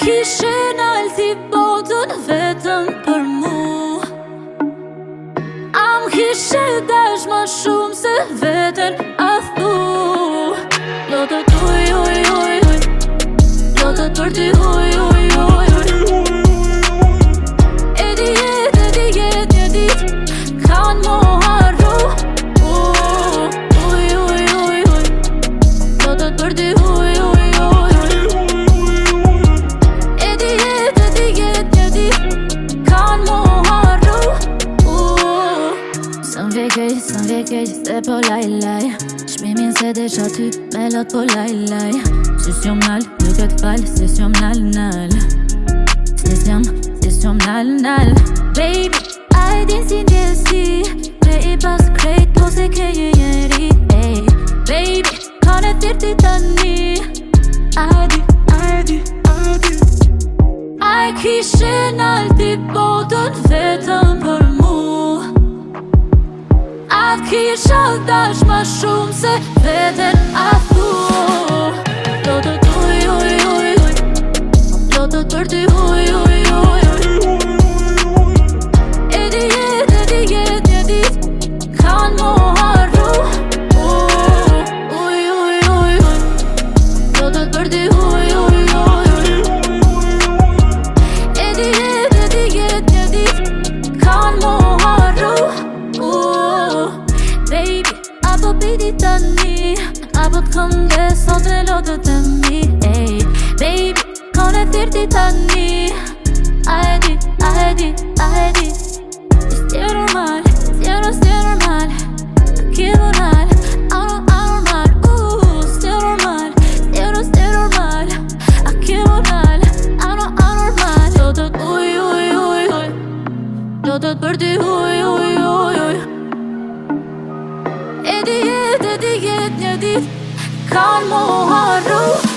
kishe alti botën vetëm për mu Am kishe dash ma shumë se vetën athu thu Do të uj uj u për ti i u i Do të të rti u E di jetë, e di jetë, e di Kanë Ka mu harru Uj uj uj uj u i u i uj lot po laj laj Shpimin se dhe shaty me lot po laj laj Sës jom nal, nuk e t'fal, sës jom nal nal Sës jom, sës jom nal nal Baby, a e din si njësi Pre i pas krejt, po se kreje njëri Ey, baby, kone firti të një A e di, a e di, a e di A e kishe t'i bo kisha dash ma shumë se veten a thu Do të të uj uj Do të të tërti uj uj po t'kom dhe sot e lo të të Ej, baby, ka në thirti të një A e di, a e di, a e di Ishtë tjerë normal, tjerë është tjerë normal Kje vonal, anon anon mal Uuu, së tjerë normal, tjerë është tjerë normal A kje vonal, anon anon mal uj, uj, uj Do të uj, uj, uj, uj E di e di një ditë gone more